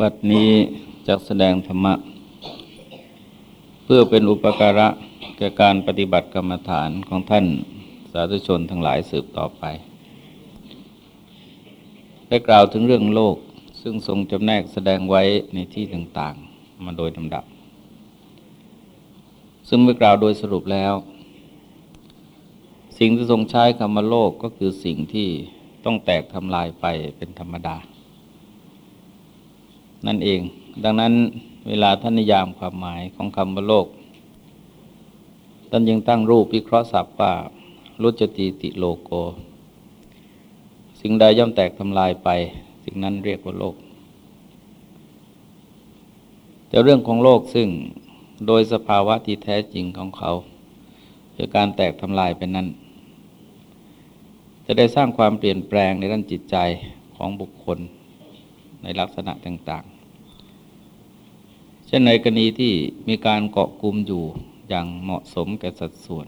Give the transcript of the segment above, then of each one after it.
บัดนี้จะแสดงธรรมะ เพื่อเป็นอุปการะแก่การปฏิบัติกรรมฐานของท่านสาธุชนทั้งหลายสืบต่อไป ได้กล่าวถึงเรื่องโลกซึ่งทรงจำแนกแสดงไว้ในที่ต่างๆ มาโดยลำดับ ซึ่งเมื่อกล่าวโดยสรุปแล้ว สิ่งที่ทรงใช้คำว่าโลกก็คือสิ่งที่ต้องแตกทำลายไปเป็นธรรมดา นั่นเอง ดังนั้นเวลาท่านนิยามความหมายของคำว่าโลก ท่านยังตั้งรูปวิเคราะห์ศัพท์ว่ารุจติติโลโก สิ่งใดย่อมแตกทำลายไป สิ่งนั้นเรียกว่าโลก แต่เรื่องของโลกซึ่งโดยสภาวะที่แท้จริงของเขาคือการแตกทำลายไปนั้น จะได้สร้างความเปลี่ยนแปลงในด้านจิตใจของบุคคลในลักษณะต่าง เช่นในกรณีที่มีการเกาะกลุ่มอยู่อย่างเหมาะสมแก่สัดส่วน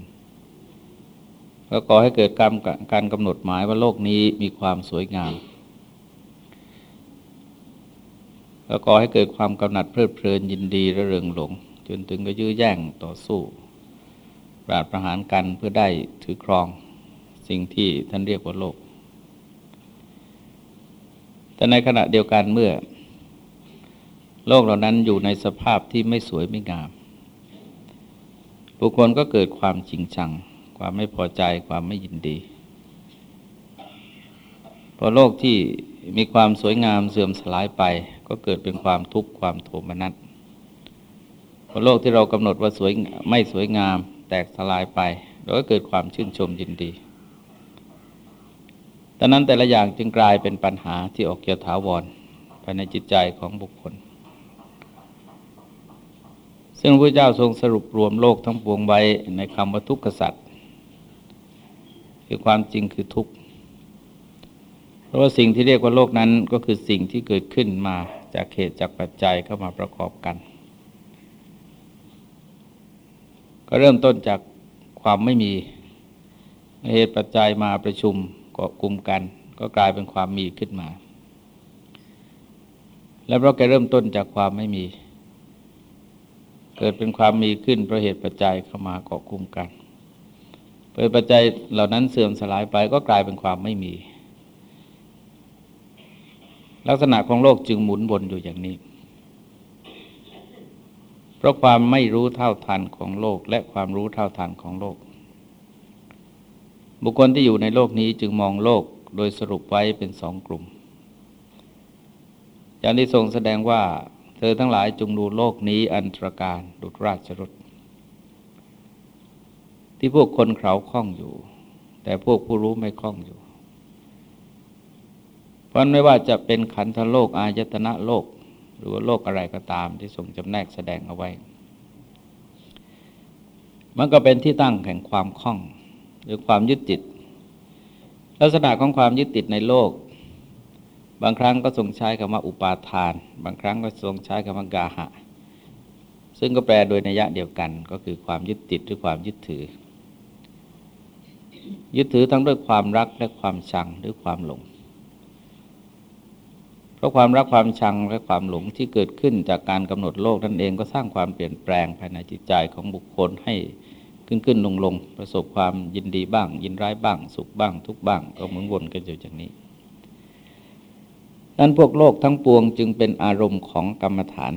ก็ก่อให้เกิดการการกำหนดหมายว่าโลกนี้มีความสวยงามก็ก่อให้เกิดความกำหนัดเพลิดเพลินยินดีระเริงหลง จนถึงก็ยื้อแย่งต่อสู้ ปราดประหารกันเพื่อได้ถือครองสิ่งที่ท่านเรียกว่าโลก แต่ในขณะเดียวกันเมื่อ โลกเหล่านั้นอยู่ในสภาพที่ไม่สวยไม่งาม บุคคลก็เกิดความจริงชัง ความไม่พอใจความไม่ยินดี พอโลกที่มีความสวยงามเสื่อมสลายไป ก็เกิดเป็นความทุกข์ความโทมนัสพอโลกที่เรากำหนดว่าสวยไม่สวยงามแตกสลายไปเราก็เกิดความชื่นชมยินดีดังนั้นแต่ละอย่างจึงกลายเป็นปัญหาที่ออกเกี่ยวถาวรภายในจิตใจของบุคคล ซึ่งพระเจ้าทรงสรุปรวมโลกทั้งปวงไว้ในคำว่าทุกขสัตว์คือความจริงคือทุกข์เพราะว่าสิ่งที่เรียกว่าโลกนั้นก็คือสิ่งที่เกิดขึ้นมาจากเหตุจากปัจจัยเข้ามาประกอบกัน ก็เริ่มต้นจากความไม่มีเหตุปัจจัยมาประชุมเกาะกลุ่มกัน ก็กลายเป็นความมีขึ้นมา แล้วเราแกเริ่มต้นจากความไม่มี เกิดเป็นความมีขึ้นเพราะเหตุปัจจัยเข้ามาเกาะกลุ่มกันเปิดปัจจัยเหล่านั้นเสื่อมสลายไปก็กลายเป็นความไม่มี ลักษณะของโลกจึงหมุนวนอยู่อย่างนี้ เพราะความไม่รู้เท่าทันของโลกและความรู้เท่าทันของโลก บุคคลที่อยู่ในโลกนี้จึงมองโลกโดยสรุปไว้เป็นสองกลุ่ม อย่างที่ทรงแสดงว่า เธอทั้งหลายจงดูโลกนี้อันตรการดุจราชรถที่พวกคนเขาคล้องอยู่ แต่พวกผู้รู้ไม่คล้องอยู่ เพราะไม่ว่าจะเป็นขันธโลกอายตนะโลก หรือว่าโลกอะไรก็ตามที่ทรงจำแนกแสดงเอาไว้ มันก็เป็นที่ตั้งแห่งความคล้อง หรือความยึดติด ลักษณะของความยึดติดในโลก บางครั้งก็ทรงใช้คำว่าอุปาทาน บางครั้งก็ทรงใช้คำว่ากาหะ ซึ่งก็แปลโดยนัยยะเดียวกันก็คือความยึดติดหรือความยึดถือ ยึดถือทั้งด้วยความรักและความชังหรือความหลง เพราะความรักความชังและความหลงที่เกิดขึ้นจากการกำหนดโลกนั่นเองก็สร้างความเปลี่ยนแปลงภายในจิตใจของบุคคลให้ขึ้นขึ้นลงลงประสบความยินดีบ้าง ยินร้ายบ้าง สุขบ้าง ทุกบ้าง ก็หมุนวนกันอยู่อย่างนี้ นั้นพวกโลกทั้งปวงจึงเป็นอารมณ์ของกรรมฐาน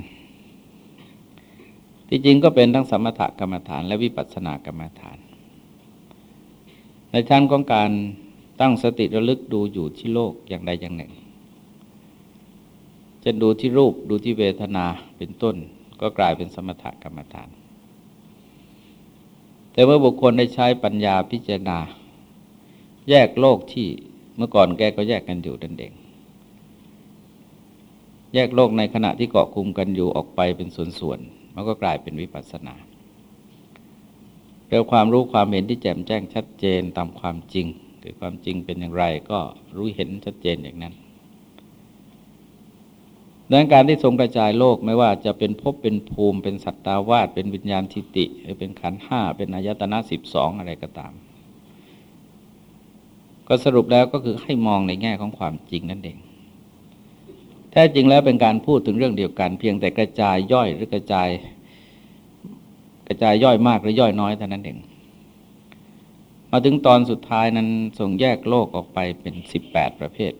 ที่จริงก็เป็นทั้งสมถกรรมฐานและวิปัสสนากรรมฐาน ในชั้นของการตั้งสติระลึกดูอยู่ที่โลกอย่างใดอย่างหนึ่ง จะดูที่รูปดูที่เวทนาเป็นต้น ก็กลายเป็นสมถกรรมฐาน แต่เมื่อบุคคลได้ใช้ปัญญาพิจารณา แยกโลกที่เมื่อก่อนแกก็แยกกันอยู่ดันเอง แยกโลกในขณะที่เกาะคุมกันอยู่ออกไปเป็นส่วนๆมันก็กลายเป็นวิปัสสนาเรื่องความรู้ความเห็นที่แจ่มแจ้งชัดเจนตามความจริงหรือความจริงเป็นอย่างไรก็รู้เห็นชัดเจนอย่างนั้นดังการที่ทรงกระจายโลกไม่ว่าจะเป็นภพเป็นภูมิเป็นสัตตาวาสเป็นวิญญาณทิติหรือเป็นขันห้าเป็นอายตนะสิบสองอะไรก็ตาม ก็สรุปแล้วก็คือให้มองในแง่ของความจริงนั่นเอง แท้จริงแล้วเป็นการพูดถึงเรื่องเดียวกัน เพียงแต่กระจายย่อยหรือกระจาย กระจายย่อยมากหรือย่อยน้อยเท่านั้นเอง มาถึงตอนสุดท้ายนั้นส่งแยกโลกออกไปเป็นสิบแปดประเภท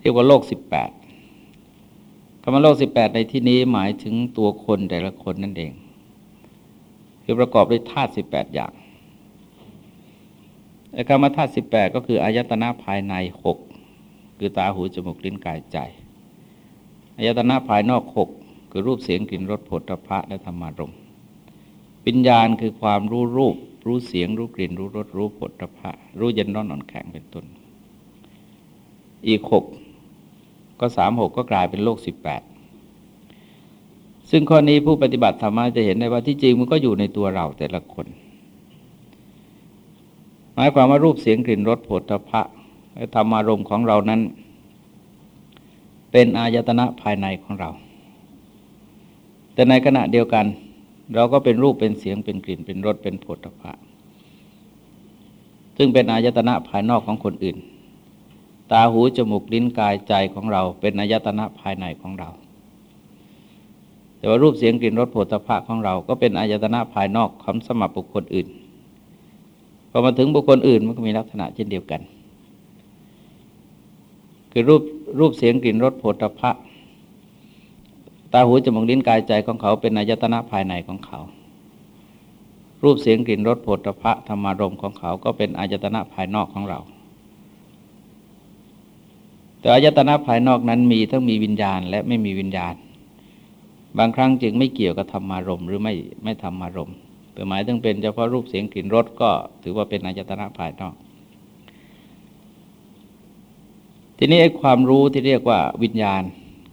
เรียกว่าโลกสิบแปดคำว่าโลกสิบแปดในที่นี้หมายถึงตัวคนแต่ละคนนั่นเอง คือประกอบด้วยธาตุสิบแปดอย่างคำว่าธาตุสิบแปดก็คืออายตนะภายในหก คือตาหูจมูกลิ้นกายใจอายตนะภายนอกหกคือรูปเสียงกลิ่นรสผลตภะและธรรมารมปิญญาณคือความรู้รูป รู้เสียง รู้กลิ่น รู้รสรู้ผลตภะรู้เย็นร้อนอ่อนแข็งเป็นต้นอีกหกก็สามหกก็กลายเป็นโลกสิบแปดซึ่งข้อนี้ผู้ปฏิบัติธรรมะจะเห็นได้ว่าที่จริงมันก็อยู่ในตัวเราแต่ละคน หมายความว่ารูปเสียงกลิ่นรสผลตภะ ธรรมารมณ์ของเรานั้น เป็นอายตนะภายในของเรา แต่ในขณะเดียวกัน เราก็เป็นรูปเป็นเสียงเป็นกลิ่นเป็นรสเป็นผลพะซึ่งเป็นอายตนะภายนอกของคนอื่น ตาหูจมูกลิ้นกายใจของเรา เป็นอายตนะภายในของเรา แต่ว่ารูปเสียงกลิ่นรสผลพะของเรา ก็เป็นอายตนะภายนอกของสมับบุคคลอื่นพอมาถึงบุคคลอื่นมันก็มีลักษณะเช่นเดียวกัน คือรูปรูปเสียงกลิ่นรสโผฏฐะตาหูจมูกลิ้นกายใจของเขาเป็นอายตนะภายในของเขา รูปเสียงกลิ่นรสโผฏฐะธรรมารมของเขาก็เป็นอายตนะภายนอกของเรา แต่อายตนะภายนอกนั้นมีทั้งมีวิญญาณ และไม่มีวิญญาณ บางครั้งจึงไม่เกี่ยวกับธรรมารมหรือไม่ไม่ธรรมารมหมายถึงเป็นเฉพาะรูปเสียงกลิ่นรสก็ถือว่าเป็นอายตนะภายนอก ทีนี้ไอ้ความรู้ที่เรียกว่าวิญญาณ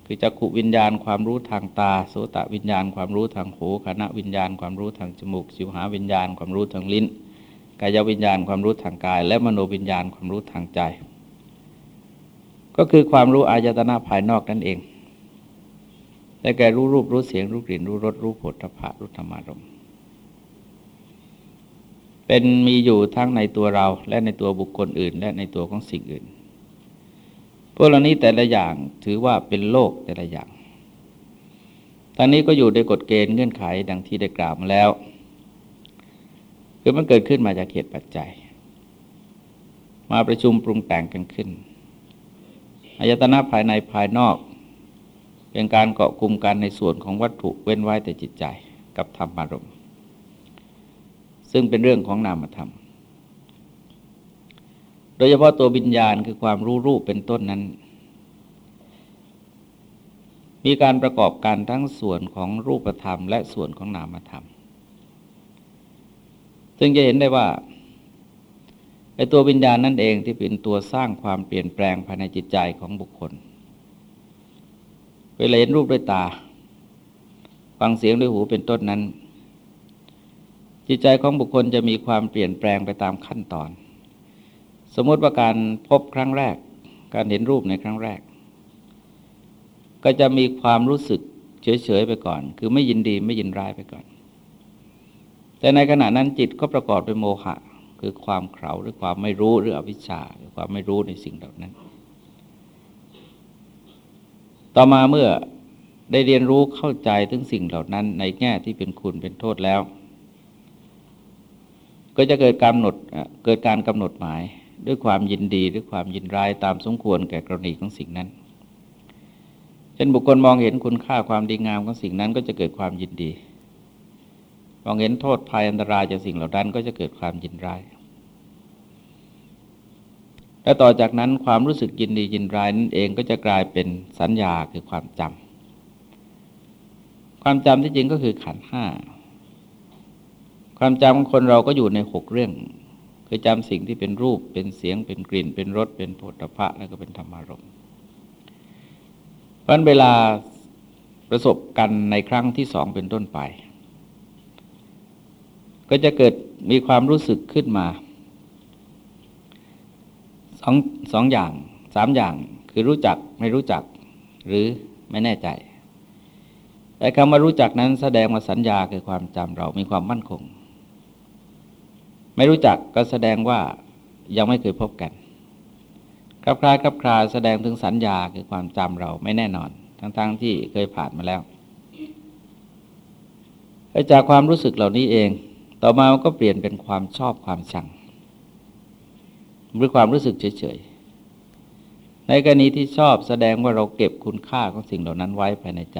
คือจักขุวิญญาณความรู้ทางตาโสตวิญญาณ ความรู้ทางหูคณะวิญญาณ ความรู้ทางจมูกสิวหาวิญญาณ ความรู้ทางลิ้น กายวิญญาณความรู้ทางกาย และมโนวิญญาณความรู้ทางใจ ก็คือความรู้อายตนะภายนอกนั่นเองแต่แก่รู้รูปรู้เสียงรู้กลิ่นรู้รสรู้ผลทพะรู้ธรรมารมเป็นมีอยู่ทั้งในตัวเราและในตัวบุคคลอื่น และในตัวของสิ่งอื่น พวกเหล่านี้แต่ละอย่างถือว่าเป็นโลกแต่ละอย่างทางนี้ก็อยู่ในกฎเกณฑ์เงื่อนไขดังที่ได้กล่าวมาแล้ว คือมันเกิดขึ้นมาจากเหตุปัจจัย มาประชุมปรุงแต่งกันขึ้น อายตนะภายในภายนอก เป็นการเกาะกลุ่มกันในส่วนของวัตถุเว้นไว้แต่จิตใจกับธรรมารมณ์ ซึ่งเป็นเรื่องของนามธรรม โดยเฉพาะตัววิญญาณคือความรู้รูปเป็นต้นนั้น มีการประกอบการทั้งส่วนของรูปธรรม และส่วนของนามธรรม ซึ่งจะเห็นได้ว่าไอ้ตัววิญญาณนั่นเองที่เป็นตัวสร้างความเปลี่ยนแปลงภายในจิตใจของบุคคล เวลาเห็นรูปด้วยตา ฟังเสียงด้วยหูเป็นต้นนั้น จิตใจของบุคคลจะมีความเปลี่ยนแปลงไปตามขั้นตอน สมมติว่าการพบครั้งแรก การเห็นรูปในครั้งแรก ก็จะมีความรู้สึกเฉยๆไปก่อน คือไม่ยินดีไม่ยินร้ายไปก่อน แต่ในขณะนั้นจิตก็ประกอบด้วยโมหะ คือความเข่าหรือความไม่รู้หรืออวิชชาหรือความไม่รู้ในสิ่งเหล่านั้น ต่อมาเมื่อได้เรียนรู้เข้าใจถึงสิ่งเหล่านั้น ในแง่ที่เป็นคุณเป็นโทษแล้ว ก็จะเกิดการกำหนดเกิดการกำหนดหมาย ด้วยความยินดีหรือความยินร้ายตามสมควรแก่กรณีของสิ่งนั้นเช่นบุคคลมองเห็นคุณค่าความดีงามของสิ่งนั้นก็จะเกิดความยินดี มองเห็นโทษภัยอันตรายจากสิ่งเหล่านั้นก็จะเกิดความยินร้ายและต่อจากนั้นความรู้สึกยินดียินร้ายนั่นเองก็จะกลายเป็นสัญญาคือความจำความจำที่จริงก็คือขันห้าความจำของคนเราก็อยู่ในหกเรื่อง คือจำสิ่งที่เป็นรูปเป็นเสียงเป็นกลิ่น เป็นรสเป็นโผฏฐะแล้วก็เป็นธรรมารมณ์เพราะเวลาประสบกันในครั้งที่สองเป็นต้นไป ก็จะเกิดมีความรู้สึกขึ้นมาสองสองอย่างสามอย่างคือรู้จักไม่รู้จักหรือไม่แน่ใจแต่คำว่ารู้จักนั้นแสดงว่าสัญญาคือความจำเรามีความมั่นคง ไม่รู้จักก็แสดงว่ายังไม่เคยพบกันคคลับคลายคลับคลาแสดงถึงสัญญาคือความจำเราไม่แน่นอน ทั้งๆทที่เคยผ่านมาแล้วจากความรู้สึกเหล่านี้เอง ต่อมามันก็เปลี่ยนเป็นความชอบความชังหรือความรู้สึกเฉยๆ ในกรณีที่ชอบแสดงว่าเราเก็บคุณค่าของสิ่งเหล่านั้นไว้ภายในใจ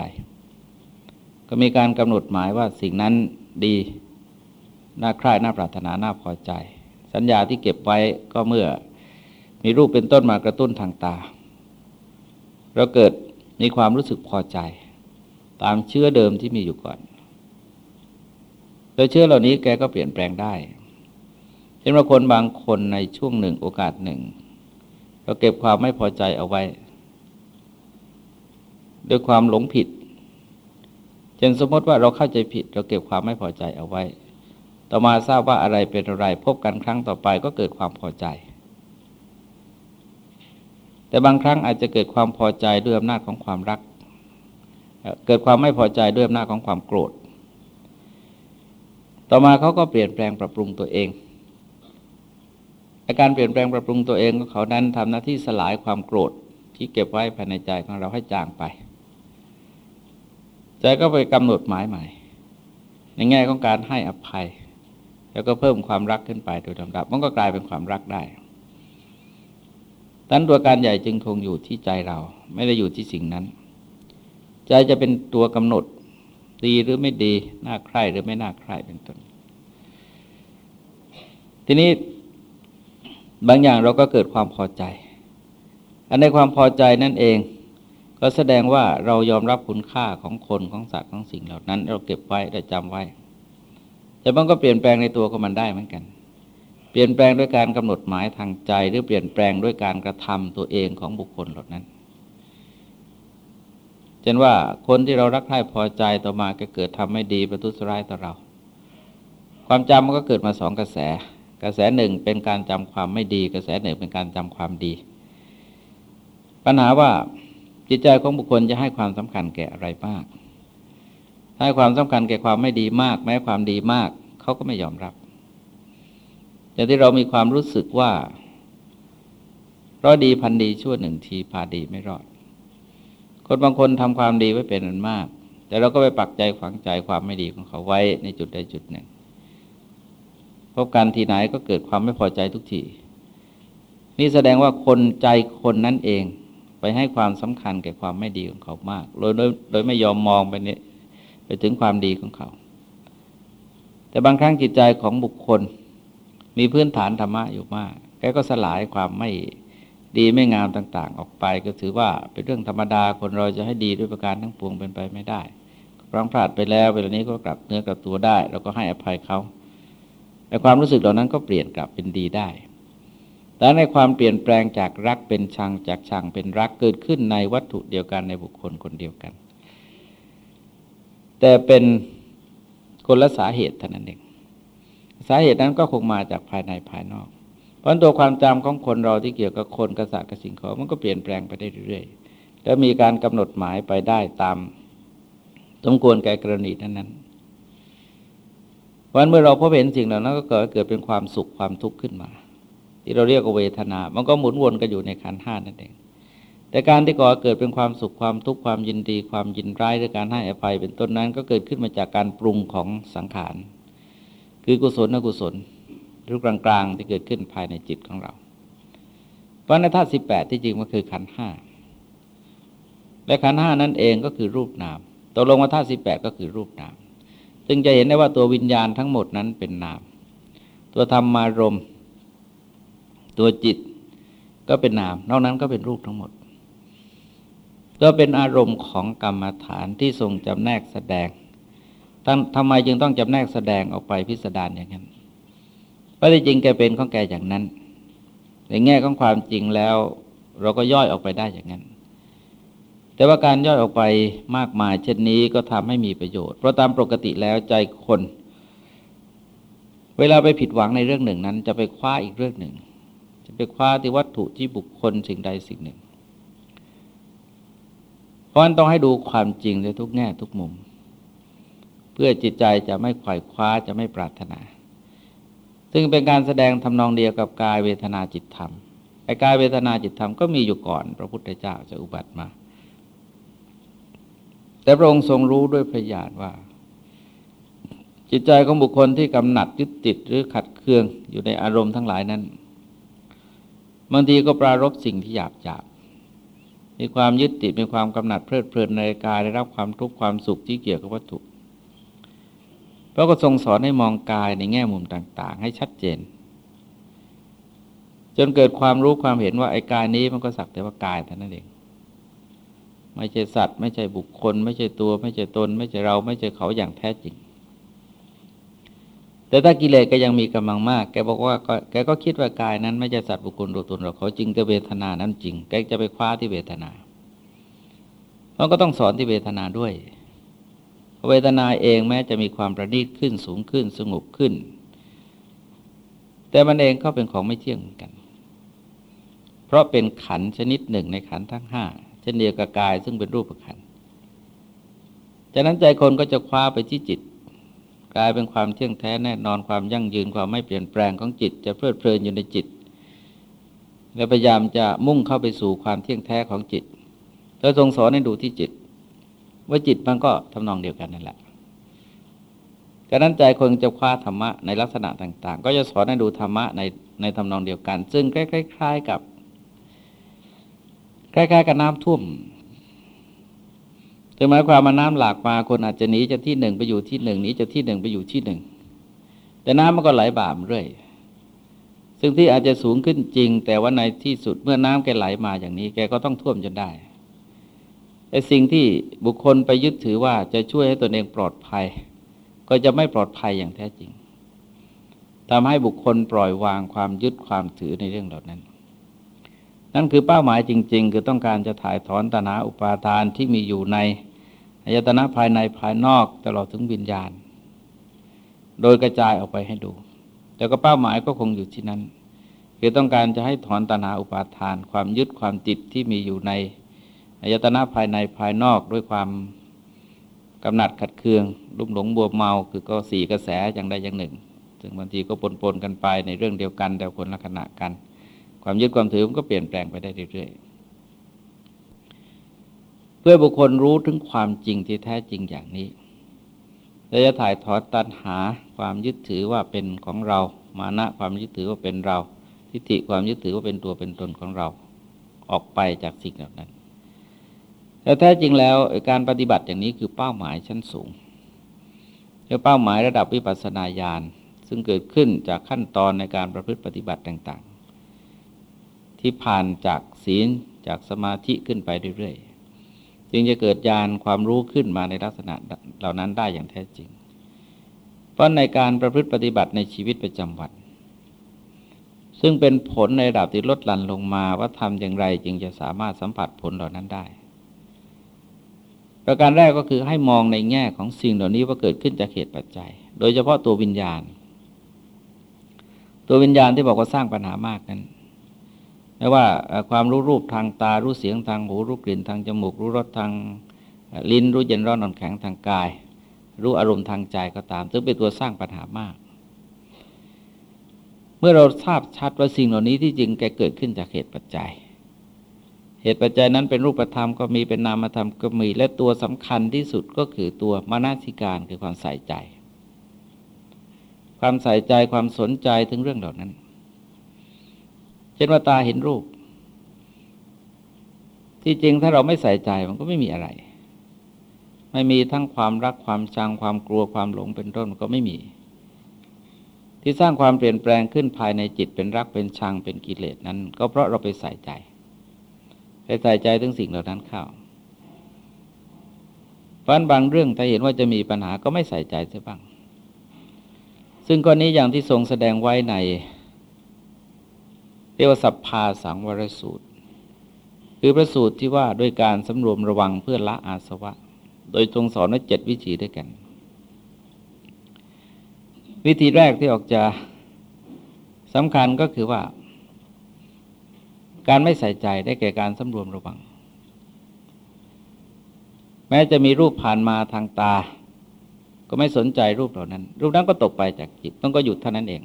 ก็มีการกำหนดหมายว่าสิ่งนั้นดี น่าใคร่น่าปรารถนาน่าพอใจ สัญญาที่เก็บไว้ก็เมื่อมีรูปเป็นต้นมากระตุ้นทางตา เราเกิดมีความรู้สึกพอใจ ตามเชื้อเดิมที่มีอยู่ก่อนโดยเชื้อเหล่านี้แกก็เปลี่ยนแปลงได้เช่นว่าคนบางคนในช่วงหนึ่งโอกาสหนึ่งเราเก็บความไม่พอใจเอาไว้ด้วยความหลงผิดเช่นสมมติว่าเราเข้าใจผิด เราเก็บความไม่พอใจเอาไว้ ต่อมาทราบว่าอะไรเป็นอะไร พบกันครั้งต่อไปก็เกิดความพอใจ แต่บางครั้งอาจจะเกิดความพอใจด้วยอำนาจของความรัก เกิดความไม่พอใจด้วยอำนาจของความโกรธ ต่อมาเขาก็เปลี่ยนแปลงปรับปรุงตัวเองอาการเปลี่ยนแปลงปรับปรุงตัวเองของเขานั้นทำหน้าที่สลายความโกรธที่เก็บไว้ภายในใจของเราให้จางไป ใจก็ไปกำหนดหมายใหม่ ในแง่ของการให้อภัย แล้วก็เพิ่มความรักขึ้นไปโดยลำดับ มันก็กลายเป็นความรักได้ดังนั้นตัวการใหญ่จึงคงอยู่ที่ใจเรา ไม่ได้อยู่ที่สิ่งนั้น ใจจะเป็นตัวกำหนด ดีหรือไม่ดี น่าใคร่หรือไม่น่าใคร่เป็นต้น ทีนี้บางอย่างเราก็เกิดความพอใจ อันในความพอใจนั่นเอง ก็แสดงว่าเรายอมรับคุณค่าของคนของสัตว์ของสิ่งเหล่านั้น เราเก็บไว้เราจำไว้ แต่มันก็เปลี่ยนแปลงในตัวของมันได้เหมือนกัน เปลี่ยนแปลงด้วยการกำหนดหมายทางใจ หรือเปลี่ยนแปลงด้วยการกระทำตัวเองของบุคคลเหล่านั้นเช่นว่าคนที่เรารักใคร่พอใจต่อมาก็เกิดทำไม่ดีประทุษร้ายต่อเรา ความจำมันก็เกิดมาสองกระแส กระแสหนึ่งเป็นการจำความไม่ดี กระแสหนึ่งเป็นการจำความดี ปัญหาว่าจิตใจของบุคคลจะให้ความสำคัญแก่อะไรมาก ให้ความสำคัญแก่ความไม่ดีมาก แม้ความดีมากเขาก็ไม่ยอมรับ อย่างที่เรามีความรู้สึกว่าร้อยดีพันดีชั่วหนึ่งทีพาดีไม่รอด คนบางคนทำความดีไว้เป็นอันมาก แต่เราก็ไปปักใจฝังใจความไม่ดีของเขาไว้ในจุดใดจุดหนึ่ง พบกันทีไหนก็เกิดความไม่พอใจทุกทีนี่แสดงว่าคนใจคนนั้นเองไปให้ความสำคัญแก่ความไม่ดีของเขามาก โดยโดยไม่ยอมมองไปเนี่ย ไปถึงความดีของเขา แต่บางครั้งจิตใจของบุคคล มีพื้นฐานธรรมะอยู่มาก แกก็สลายความไม่ดีไม่งามต่าง ๆ ออกไป ก็ถือว่าเป็นเรื่องธรรมดาคนเราจะให้ดีด้วยประการทั้งปวงเป็นไปไม่ได้พลังพลาดไปแล้วเวลานี้ก็กลับเนื้อกลับตัวได้เราก็ให้อภัยเขาแต่ความรู้สึกเหล่านั้นก็เปลี่ยนกลับเป็นดีได้แต่ในความเปลี่ยนแปลงจากรักเป็นชังจากชังเป็นรักเกิดขึ้นในวัตถุเดียวกันในบุคคลคนเดียวกัน แต่เป็นคนละสาเหตุเท่านั้นเองสาเหตุนั้นก็คงมาจากภายในภายนอก เพราะตัวความจำของคนเราที่เกี่ยวกับคนกษัตริย์กับสิ่งของมันก็เปลี่ยนแปลงไปได้เรื่อยๆแล้วมีการกำหนดหมายไปได้ตามสมควรแก่กรณีนั้นๆวันเมื่อเราพบเห็นสิ่งเหล่านั้นก็เกิดเกิดเป็นความสุขความทุกข์ขึ้นมา ที่เราเรียกว่าเวทนา มันก็หมุนวนกันอยู่ในขันห้านั่นเอง แต่การที่ก่อเกิดเป็นความสุขความทุกข์ความยินดี ความยินร้ายด้วยการให้อภัยเป็นต้นนั้นก็เกิดขึ้นมาจากการปรุงของสังขาร คือกุศลอกุศลหรือกลางๆ ที่เกิดขึ้นภายในจิตของเราเพราะในธาตุสิบแปดที่จริงมันคือขันห้าและขันห้านั่นเองก็คือรูปนามตกลงว่าธาตุสิบแปดก็คือรูปนาม ซึ่งจะเห็นได้ว่าตัววิญญาณทั้งหมดนั้นเป็นนาม ตัวธรรมารมตัวจิตก็เป็นนาม นอกนั้นก็เป็นรูปทั้งหมด ก็เป็นอารมณ์ของกรรมฐานที่ทรงจำแนกแสดงทำไมจึงต้องจำแนกแสดงออกไปพิสดารอย่างนั้นเพราะที่จริงแกเป็นของแกอย่างนั้น ในแง่ของความจริงแล้ว เราก็ย่อยออกไปได้อย่างนั้น แต่ว่าการย่อยออกไปมากมาย เช่นนี้ก็ทำให้มีประโยชน์ เพราะตามปกติแล้วใจคน เวลาไปผิดหวังในเรื่องหนึ่งนั้น จะไปคว้าอีกเรื่องหนึ่ง จะไปคว้าที่วัตถุที่บุคคลสิ่งใดสิ่งหนึ่ง ราะฉะนั้นต้องให้ดูความจริงในทุกแง่ทุกมุม เพื่อจิตใจจะไม่ขวายคว้าจะไม่ปรารถนา ซึ่งเป็นการแสดงทำนองเดียวกับกายเวทนาจิตธรรมไอ้กายเวทนาจิตธรรมก็มีอยู่ก่อน พระพุทธเจ้าจะอุบัติมา แต่พระองค์ทรงรู้ด้วยพยานว่า จิตใจของบุคคลที่กำหนัดยึดติดหรือขัดเคืองอยู่ในอารมณ์ทั้งหลายนั้นบางทีก็ปรารบสิ่งที่หยาบหยาบ มีความยึดติดมีความกำหนัดเพลิดเพลินในกายได้รับความทุกข์ความสุขที่เกี่ยวกับวัตถุพระก็ทรงสอนให้มองกายในแง่มุมต่าง ๆ ให้ชัดเจน จนเกิดความรู้ความเห็นว่าไอ้กายนี้มันก็สักแต่ว่ากายเท่านั้นเองไม่ใช่สัตว์ ไม่ใช่บุคคล ไม่ใช่ตัว ไม่ใช่ตน ไม่ใช่เรา ไม่ใช่เขาอย่างแท้จริง แต่ถ้ากิเลสก็ยังมีกำลังมาก แกบอกว่าแกก็คิดว่ากายนั้นไม่ใช่สัตว์บุคคลตัวตนเราเขาจริงแต่เวทนานั้นจริง แกจะไปคว้าที่เวทนามันก็ต้องสอนที่เวทนาด้วย เวทนาเองแม้จะมีความประณีตขึ้นสูงขึ้นสงบขึ้น แต่มันเองก็เป็นของไม่เที่ยงเหมือนกัน เพราะเป็นขันชนิดหนึ่งในขันทั้งห้าเช่นเดียวกับกายซึ่งเป็นรูปขันจากนั้นใจคนก็จะคว้าไปที่จิต กลายเป็นความเที่ยงแท้แน่นอนความยั่งยืนความไม่เปลี่ยนแปลงของจิต จะเพลิดเพลินอยู่ในจิต และพยายามจะมุ่งเข้าไปสู่ความเที่ยงแท้ของจิตแล้วทรงสอนให้ดูที่จิต ว่าจิตมันก็ทำนองเดียวกันนั่นแหละกะนั้นใจคนจะคว้าธรรมะในลักษณะต่าง ๆ ก็จะสอนให้ดูธรรมะในในทำนองเดียวกัน ซึ่งคล้ายๆกับ คล้ายๆกับน้ำท่วม ถึงหมายความมาน้ำหลากมาคนอาจจะหนีจะที่หนึ่งไปอยู่ที่หนึ่งหนีจะที่หนึ่งไปอยู่ที่หนึ่งแต่น้ำมันก็ไหลบ่ามเรื่อยซึ่งที่อาจจะสูงขึ้นจริง แต่ว่าในที่สุดเมื่อน้ำแกไหลมาอย่างนี้ แกก็ต้องท่วมจนได้ไอ้สิ่งที่บุคคลไปยึดถือว่าจะช่วยให้ตนเองปลอดภัย ก็จะไม่ปลอดภัยอย่างแท้จริงทำให้บุคคลปล่อยวางความยึดความถือในเรื่องเหล่านั้น นั่นคือเป้าหมายจริง ๆ คือต้องการจะถ่ายถอนตนาอุปาทานที่มีอยู่ใน อายตนะภายในภายนอกตลอดถึงวิญญาณ โดยกระจายออกไปให้ดู แต่ก็เป้าหมายก็คงอยู่ที่นั้น คือต้องการจะให้ถอนตนาอุปาทาน ความยึดความติดที่มีอยู่ในอายตนะภายในภายนอกด้วยความกำหนัดขัดเคืองลุ่มหลงบวมเมาคือก็สี่กระแสอย่างใดอย่างหนึ่ง ซึ่งบางทีก็ปนปนกันไปในเรื่องเดียวกันแต่คนละขณะกัน ความยึดความถือมันก็เปลี่ยนแปลงไปได้เรื่อยๆ พื่อบุคคลรู้ถึงความจริงที่แท้จริงอย่างนี้เราจะถ่ายถอนตัณหาความยึดถือว่าเป็นของเรา มานะความยึดถือว่าเป็นเรา ทิฏฐิความยึดถือว่าเป็นตัวเป็นตนของเรา ออกไปจากสิ่งเหล่านั้น แต่แท้จริงแล้วการปฏิบัติอย่างนี้คือเป้าหมายชั้นสูงคือเป้าหมายระดับวิปัสสนาญาณซึ่งเกิดขึ้นจากขั้นตอนในการประพฤติปฏิบัติต่าง ๆ ที่ผ่านจากศีลจากสมาธิขึ้นไปเรื่อย จึงจะเกิดญาณความรู้ขึ้นมาในลักษณะเหล่านั้นได้อย่างแท้จริง เพราะในการประพฤติปฏิบัติในชีวิตประจำวัน ซึ่งเป็นผลในระดับที่ลดหลั่นลงมาว่าทำอย่างไรจึงจะสามารถสัมผัสผลเหล่านั้นได้ ประการแรกก็คือให้มองในแง่ของสิ่งเหล่านี้ว่าเกิดขึ้นจากเหตุปัจจัย โดยเฉพาะตัววิญญาณ ตัววิญญาณที่บอกว่าสร้างปัญหามากนั้น ไม่ว่าความรู้รูปทางตา รู้เสียงทางหู รู้กลิ่นทางจมูก รู้รสทางลิ้น รู้เย็นร้อนอ่อนแข็งทางกาย รู้อารมณ์ทางใจก็ตามซึ่งเป็นตัวสร้างปัญหามาก เมื่อเราทราบชัดว่าสิ่งเหล่านี้ที่จริงแกเกิดขึ้นจากเหตุปัจจัย เหตุปัจจัยนั้นเป็นรูปธรรมก็มีเป็นนามธรรมก็มี และตัวสำคัญที่สุดก็คือตัวมานาสิการคือความใส่ใจ ความใส่ใจความสนใจถึงเรื่องเหล่านั้น เช่นว่าตาเห็นรูป ที่จริงถ้าเราไม่ใส่ใจมันก็ไม่มีอะไร ไม่มีทั้งความรักความชังความกลัวความหลงเป็นต้นก็ไม่มี ที่สร้างความเปลี่ยนแปลงขึ้นภายในจิตเป็นรักเป็นชังเป็นกิเลสนั้น ก็เพราะเราไปใส่ใจไปใส่ใจถึงสิ่งเหล่านั้นเข้าเพราะบางเรื่องถ้าเห็นว่าจะมีปัญหาก็ไม่ใส่ใจเสียบ้าง ซึ่งกรณีอย่างที่ทรงแสดงไว้ใน เรียกว่าสัพพาสังวรสูตร คือพระสูตรที่ว่าด้วยการสำรวมระวังเพื่อละอาสวะ โดยทรงสอนไว้เจ็ดวิธีด้วยกัน วิธีแรกที่ออกจะสำคัญก็คือว่า การไม่ใส่ใจได้แก่การสำรวมระวัง แม้จะมีรูปผ่านมาทางตา ก็ไม่สนใจรูปเหล่านั้น รูปนั้นก็ตกไปจากจิตต้องก็หยุดเท่านั้นเอง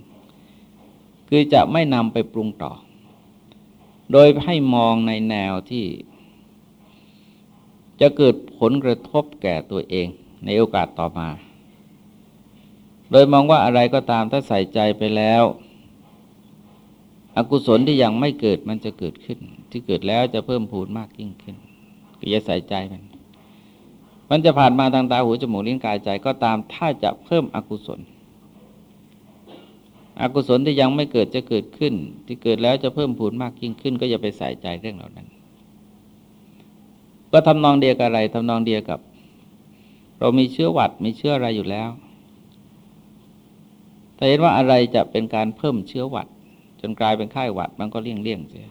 คือจะไม่นำไปปรุงต่อ โดยให้มองในแนวที่ จะเกิดผลกระทบแก่ตัวเองในโอกาสต่อมา โดยมองว่าอะไรก็ตามถ้าใส่ใจไปแล้ว อกุศลที่ยังไม่เกิดมันจะเกิดขึ้น ที่เกิดแล้วจะเพิ่มพูนมากยิ่งขึ้นก็อย่าใส่ใจมัน มันจะผ่านมาทางตาหูจมูกลิ้นกายใจก็ตามถ้าจะเพิ่มอกุศล อกุศลที่ยังไม่เกิดจะเกิดขึ้น ที่เกิดแล้วจะเพิ่มพูนมากยิ่งขึ้น ก็อย่าไปใส่ใจเรื่องเหล่านั้น ก็ทำนองเดียวกับอะไรทำนองเดียวกับ เรามีเชื้อหวัดมีเชื้ออะไรอยู่แล้วถ้าเห็นว่าอะไรจะเป็นการเพิ่มเชื้อหวัด จนกลายเป็นไข้หวัดมันก็เลี่ยงเลี่ยงเสีย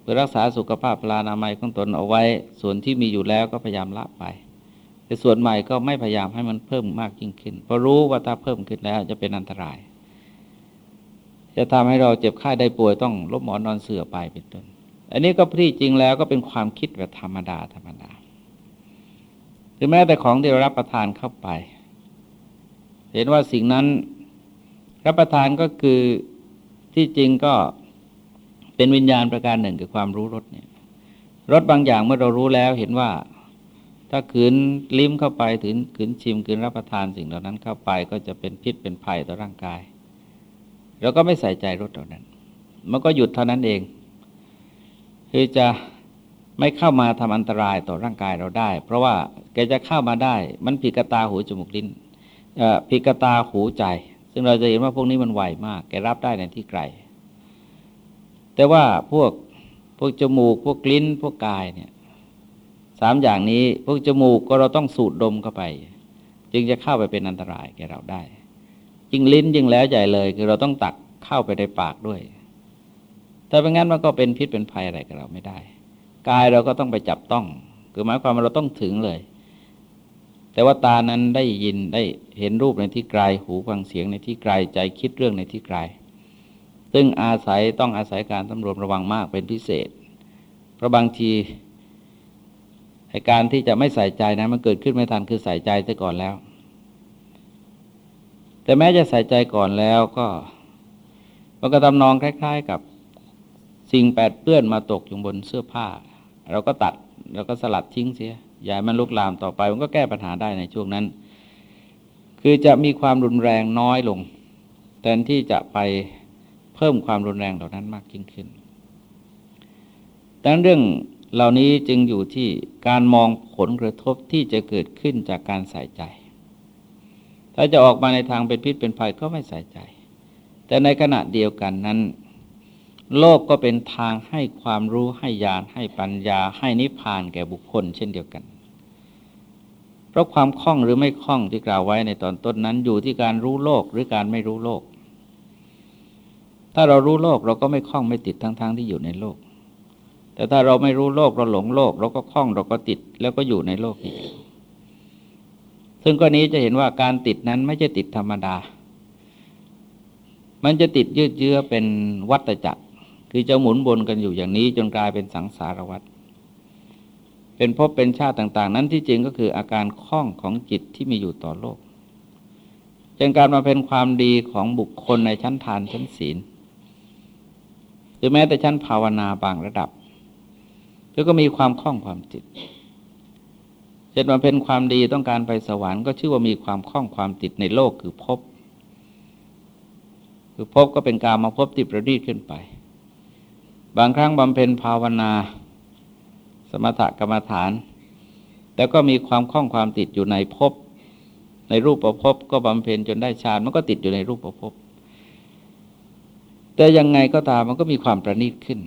เพื่อรักษาสุขภาพพลานามัยของตนเอาไว้ ส่วนที่มีอยู่แล้วก็พยายามละไป แต่ส่วนใหม่ก็ไม่พยายามให้มันเพิ่มมากยิ่งขึ้น เพราะรู้ว่าถ้าเพิ่มขึ้นแล้วจะเป็นอันตราย จะทำให้เราเจ็บไข้ได้ป่วยต้องลบหมอนนอนเสื่อไปเป็นต้น อันนี้ก็ที่จริงแล้วก็เป็นความคิดแบบธรรมดาธรรมดาหรือแม้แต่ของที่เรารับประทานเข้าไป เห็นว่าสิ่งนั้นรับประทานก็คือที่จริงก็เป็นวิญญาณประการหนึ่งคือความรู้รสเนี่ยรสบางอย่างเมื่อเรารู้แล้วเห็นว่าถ้าขืนลิ้มเข้าไปถึงขืนชิมขืนรับประทานสิ่งเหล่านั้นเข้าไป ก็จะเป็นพิษเป็นภัยต่อร่างกาย เราก็ไม่ใส่ใจรสเหล่านั้น มันก็หยุดเท่านั้นเอง คือจะไม่เข้ามาทำอันตรายต่อร่างกายเราได้ เพราะว่าแกจะเข้ามาได้ มันผิดกตาหูจมูกลิ้นผิดกตาหูใจ ซึ่งเราจะเห็นว่าพวกนี้มันไวมาก แกรับได้ในที่ไกล แต่ว่าพวกพวกจมูก พวกลิ้น พวกกายเนี่ยสามอย่างนี้พวกจมูกก็เราต้องสูดดมเข้าไป จึงจะเข้าไปเป็นอันตรายแก่เราได้ ยิ่งลิ้นยิ่งแล้วใหญ่เลย คือเราต้องตักเข้าไปในปากด้วยถ้าเป็นงั้นมันก็เป็นพิษเป็นภัยอะไรกับเราไม่ได้ กายเราก็ต้องไปจับต้อง คือหมายความว่าเราต้องถึงเลย แต่ว่าตานั้นได้ยินได้เห็นรูปในที่ไกล หูฟังเสียงในที่ไกล ใจคิดเรื่องในที่ไกล ซึ่งอาศัยต้องอาศัยการสำรวมระวังมากเป็นพิเศษ เพราะบางทีการที่จะไม่ใส่ใจนะมันเกิดขึ้นไม่ทันคือใส่ใจซะก่อนแล้ว แต่แม้จะใส่ใจก่อนแล้วก็มันก็ทำนองคล้าย ๆ กับสิ่งแปดเปื้อนมาตกอยู่บนเสื้อผ้า เราก็ตัดเราก็สลัดทิ้งเสียอย่ามันลุกลามต่อไป มันก็แก้ปัญหาได้ในช่วงนั้น คือจะมีความรุนแรงน้อยลงแทนที่จะไปเพิ่มความรุนแรงเหล่านั้นมากยิ่งขึ้นดังนั้นเรื่องเหล่านี้จึงอยู่ที่การมองผลกระทบที่จะเกิดขึ้นจากการใส่ใจ ถ้าจะออกมาในทางเป็นพิษเป็นภัยก็ไม่ใส่ใจ แต่ในขณะเดียวกันนั้น โลกก็เป็นทางให้ความรู้ให้ญาณให้ปัญญาให้นิพพานแก่บุคคล เช่นเดียวกัน เพราะความคล่องหรือไม่คล่องที่กล่าวไว้ในตอนต้นนั้นอยู่ที่การรู้โลกหรือการไม่รู้โลก ถ้าเรารู้โลกเราก็ไม่คล่องไม่ติดทั้งๆทที่อยู่ในโลก แต่ถ้าเราไม่รู้โลกเราหลงโลก เราก็คล่องเราก็ติดแล้วก็อยู่ในโลกอีก ซึ่งกรณีจะเห็นว่าการติดนั้นไม่ใช่ติดธรรมดา มันจะติดยืดเยื้อเป็นวัฏจักร คือจะหมุนวนกันอยู่อย่างนี้จนกลายเป็นสังสารวัฏเป็นภพเป็นชาติต่าง ๆ นั้นที่จริงก็คืออาการคล้องของจิตที่มีอยู่ต่อโลกเป็นการมาเป็นความดีของบุคคลในชั้นทานชั้นศีลหรือแม้แต่ชั้นภาวนาบางระดับ แล้วก็มีความคล้องความติดเช่นมาเป็นความดีต้องการไปสวรรค์ก็ชื่อว่ามีความคล้องความติดในโลกคือภพคือภพก็เป็นการมาพบที่ประดีขึ้นไป บางครั้งบำเพ็ญภาวนา สมถกรรมฐานแต่ก็มีความคล่องความติดอยู่ในภพในรูปประพบก็บำเพ็ญจนได้ฌานมันก็ติดอยู่ในรูปประพบ แต่ยังไงก็ตามมันก็มีความประณีตขึ้น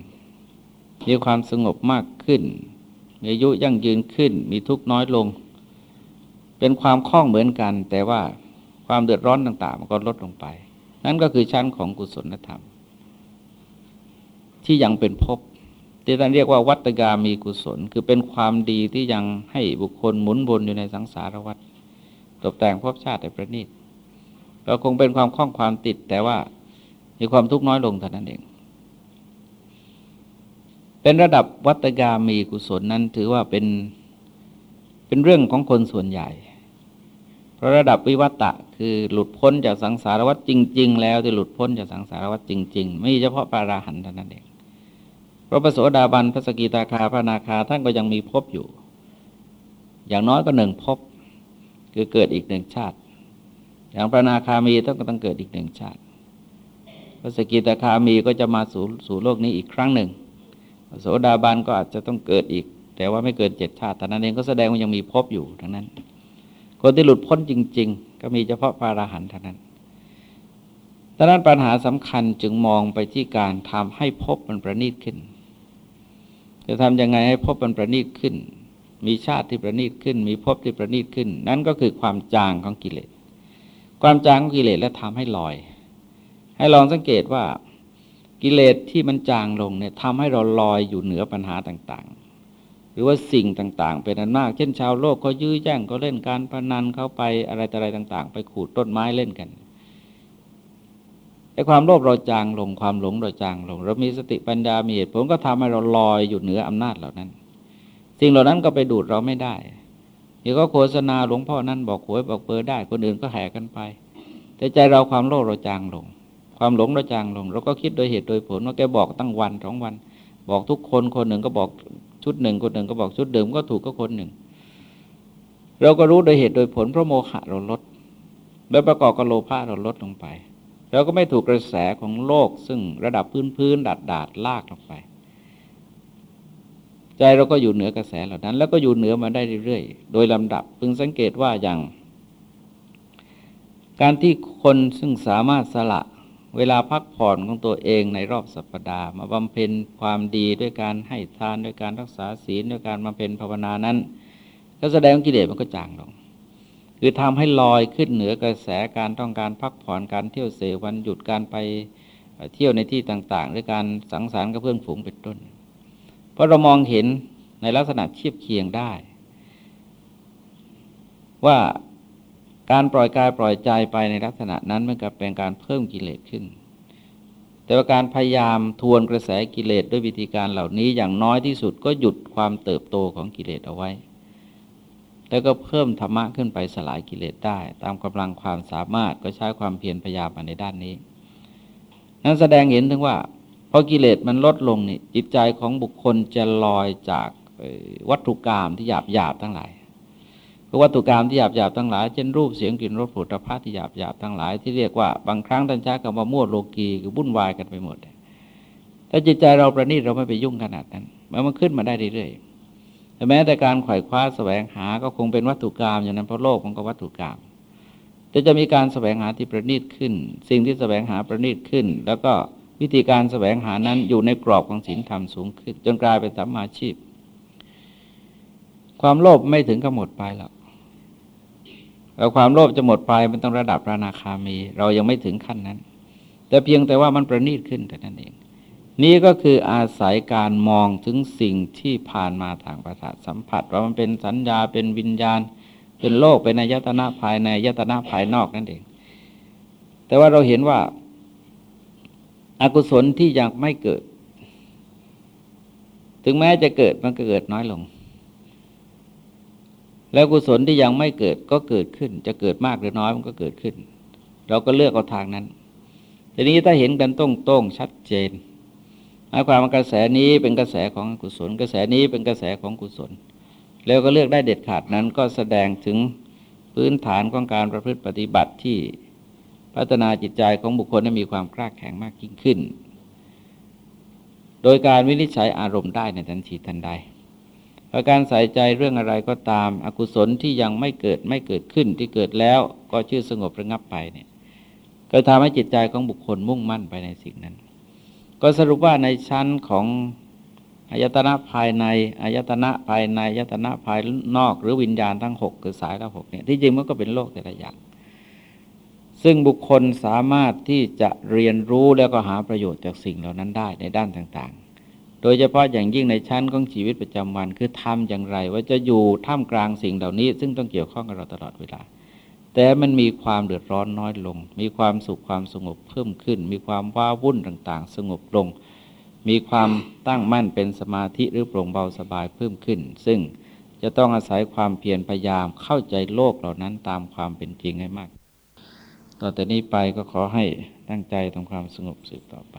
มีความสงบมากขึ้น มีอายุยั่งยืนขึ้น มีทุกข์น้อยลง เป็นความคล่องเหมือนกัน แต่ว่าความเดือดร้อนต่าง ๆ มันก็ลดลงไป นั่นก็คือชั้นของกุศลธรรม ที่ยังเป็นภพที่ท่านเรียกว่าวัตกามีกุศล คือเป็นความดีที่ยังให้บุคคลหมุนวนอยู่ในสังสารวัฏตกแต่งภพชาติแต่ประณีตเราคงเป็นความคล้องความติดแต่ว่ามีความทุกข์น้อยลงเท่านั้นเอง เป็นระดับวัตกามีกุศลนั้นถือว่าเป็นเป็นเรื่องของคนส่วนใหญ่ เพราะระดับวิวัตะคือหลุดพ้นจากสังสารวัฏจริง ๆ แล้วที่หลุดพ้นจากสังสารวัฏจริง ๆ ไม่เฉพาะปาราหันเท่านั้นเองพระปโสดาบันพระสกิตาคาพระนาคาท่านก็ยังมีภพอยู่ อย่างน้อยก็หนึ่งภพคือเกิดอีกหนึ่งชาติ อย่างพระนาคามีต้องก็ต้องเกิดอีกหนึ่งชาติ พระสกิตาคามีก็จะมาสู่สู่โลกนี้อีกครั้งหนึ่ง โสดาบันก็อาจจะต้องเกิดอีก แต่ว่าไม่เกินเจ็ดชาติแต่นั้นเองก็แสดงว่ายังมีภพอยู่ทั้งนั้น คนที่หลุดพ้นจริง ๆ ก็มีเฉพาะพระอรหันต์เท่านั้นดังนั้นปัญหาสำคัญจึงมองไปที่การทำให้ภพมันประณีตขึ้น จะทำยังไงให้ภพมันประณีตขึ้น มีชาติที่ประณีตขึ้น มีภพที่ประณีตขึ้น นั่นก็คือความจางของกิเลส ความจางของกิเลสและทำให้ลอย ให้ลองสังเกตว่า กิเลสที่มันจางลงเนี่ยทำให้เราลอยอยู่เหนือปัญหาต่างๆ หรือว่าสิ่งต่างๆ เป็นอันมาก เช่นชาวโลกเขายื้อแย่งเขาเล่นการพนันเขาไปอะไรต่ออะไรต่าง ๆ ไปขูดต้นไม้เล่นกันไอ้ความโลภเราจางลงความหลงเราจางลง เรามีสติปัญญามีเหตุผลก็ทำให้เราลอยอยู่เหนืออำนาจเหล่านั้น สิ่งเหล่านั้นก็ไปดูดเราไม่ได้เดี๋ยวก็โฆษณาหลวงพ่อนั้นบอกหวยบอกเบอร์ได้คนอื่นก็แห่กันไป แต่ใจเราความโลภเราจางลง ความหลงเราจางลงเราก็คิดโดยเหตุโดยผลว่าแกบอกตั้งวันสองวัน บอกทุกคนคนหนึ่งก็บอกชุดหนึ่งคนหนึ่งก็บอกชุดเดิมก็ถูกก็คนหนึ่ง เราก็รู้โดยเหตุโดยผล เพราะโมหะเราลด แล้วประกอบกับโลภะเราลดลงไป เราก็ไม่ถูกกระแสของโลก ซึ่งระดับพื้นพื้นดาดดาดลากลงไป ใจเราก็อยู่เหนือกระแสเหล่านั้น แล้วก็อยู่เหนือมาได้เรื่อยๆ โดยลำดับพึงสังเกตว่าอย่าง การที่คนซึ่งสามารถสละ เวลาพักผ่อนของตัวเองในรอบสัปดาห์มาบำเพ็ญความดีด้วยการให้ทานด้วยการรักษาศีลด้วยการบำเพ็ญภาวนานั้นก็แสดงกิเลสมันก็จางลง คือทำให้ลอยขึ้นเหนือกระแสการต้องการพักผ่อนการเที่ยวเสวันหยุดการไปเที่ยวในที่ต่างๆด้วยการสังสรรค์กับเพื่อนฝูงเป็นต้น เพราะเรามองเห็นในลักษณะเทียบเคียงได้ ว่า การปล่อยกายปล่อยใจไปในลักษณะนั้นมันก็เป็นการเพิ่มกิเลสขึ้น แต่ว่าการพยายามทวนกระแสกิเลสด้วยวิธีการเหล่านี้อย่างน้อยที่สุดก็หยุดความเติบโตของกิเลสเอาไว้ แล้วก็เพิ่มธรรมะขึ้นไปสลายกิเลสได้ ตามกำลังความสามารถก็ใช้ความเพียรพยายามในด้านนี้ นั้นแสดงเห็นถึงว่าพอกิเลสมันลดลงนี่จิตใจของบุคคลจะลอยจากวัตถุกรรมที่หยาบหยาบทั้งหลาย คือวัตถุกรรมที่หยาบหยาบทั้งหลาย เช่นรูปเสียงกลิ่นรสผลิตภัณฑ์ที่หยาบหยาบทั้งหลาย ที่เรียกว่าบางครั้งท่านใช้คำว่ามั่วโลกีคือวุ่นวายกันไปหมดถ้าจิตใจเราประณีตเราไม่ไปยุ่งขนาดนั้นมันมันขึ้นมาได้เรื่อยๆแต่แม้แต่การไขว่คว้าแสวงหาก็คงเป็นวัตถุกรรมอย่างนั้นเพราะโลกมันก็วัตถุกรรมแต่จะมีการแสวงหาที่ประณีตขึ้น สิ่งที่แสวงหาประณีตขึ้น แล้วก็วิธีการแสวงหานั้นอยู่ในกรอบของศีลธรรมสูงขึ้น จนกลายเป็นสัมมาชีพ ความโลภไม่ถึงกับหมดไปหรอก แล้วความโลภจะหมดไปมันต้องระดับพระนาคามี เรายังไม่ถึงขั้นนั้น แต่เพียงแต่ว่ามันประณีตขึ้นแต่นั้นเอง นี่ก็คืออาศัยการมองถึงสิ่งที่ผ่านมาทางประสาทสัมผัส ว่ามันเป็นสัญญาเป็นวิญญาณ เป็นโลกเป็นอายตนะภายในอายตนะภายนอกนั่นเอง แต่ว่าเราเห็นว่าอากุศลที่ยังไม่เกิด ถึงแม้จะเกิดมันก็เกิดน้อยลง แล้วกุศลที่ยังไม่เกิดก็เกิดขึ้น จะเกิดมากหรือน้อยมันก็เกิดขึ้น เราก็เลือกเอาทางนั้น ทีนี้ถ้าเห็นกันต้องต้งชัดเจนหมายความว่ากระแสนี้เป็นกระแสของกุศล กระแสนี้เป็นกระแสของกุศล แล้วก็เลือกได้เด็ดขาดนั้นก็แสดงถึงพื้นฐานของการประพฤติปฏิบัติที่พัฒนาจิตใจของบุคคลให้มีความกล้าแข็งมากยิ่งขึ้น โดยการวินิจฉัยอารมณ์ได้ในทันทีทันใด ประการใส่ใจเรื่องอะไรก็ตาม อกุศลที่ยังไม่เกิดไม่เกิดขึ้นที่เกิดแล้วก็ชื่อสงบระงับไปเนี่ยก็ทำให้จิตใจของบุคคลมุ่งมั่นไปในสิ่งนั้น ก็สรุปว่าในชั้นของอายตนะภายในอายตนะภายในอายตนะภายนอก หรือวิญญาณทั้งหกคือสายละหกเนี่ยที่จริงมันก็เป็นโลกแต่ละอย่าง ซึ่งบุคคลสามารถที่จะเรียนรู้แล้วก็หาประโยชน์จากสิ่งเหล่านั้นได้ในด้านต่าง โดยเฉพาะอย่างยิ่งในชั้นของชีวิตประจำวันคือทำอย่างไร ว่าจะอยู่ท่ามกลางสิ่งเหล่านี้ ซึ่งต้องเกี่ยวข้องกับเราตลอดเวลา แต่มันมีความเดือดร้อนน้อยลง มีความสุขความสงบเพิ่มขึ้น มีความว้าวุ่นต่างๆ สงบลง มีความตั้งมั่นเป็นสมาธิหรือโปร่งเบาสบายเพิ่มขึ้น ซึ่งจะต้องอาศัยความเพียรพยายามเข้าใจโลกเหล่านั้นตามความเป็นจริงให้มาก ต่อแต่นี้ไปก็ขอให้ตั้งใจทำความสงบสืบต่อไป